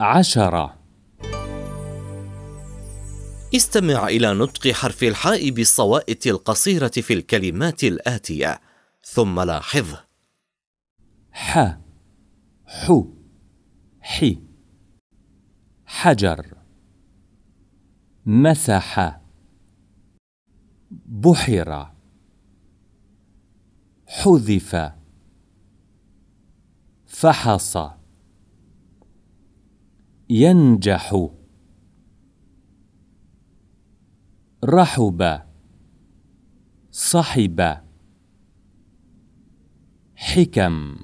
عشرة. استمع إلى نطق حرف الحاء بالصوائت القصيرة في الكلمات الآتية. ثم لاحظه ح. حو حي حجر. مسح. بحر. حذف. فحص. ينجح. رحب. صحب. حكم.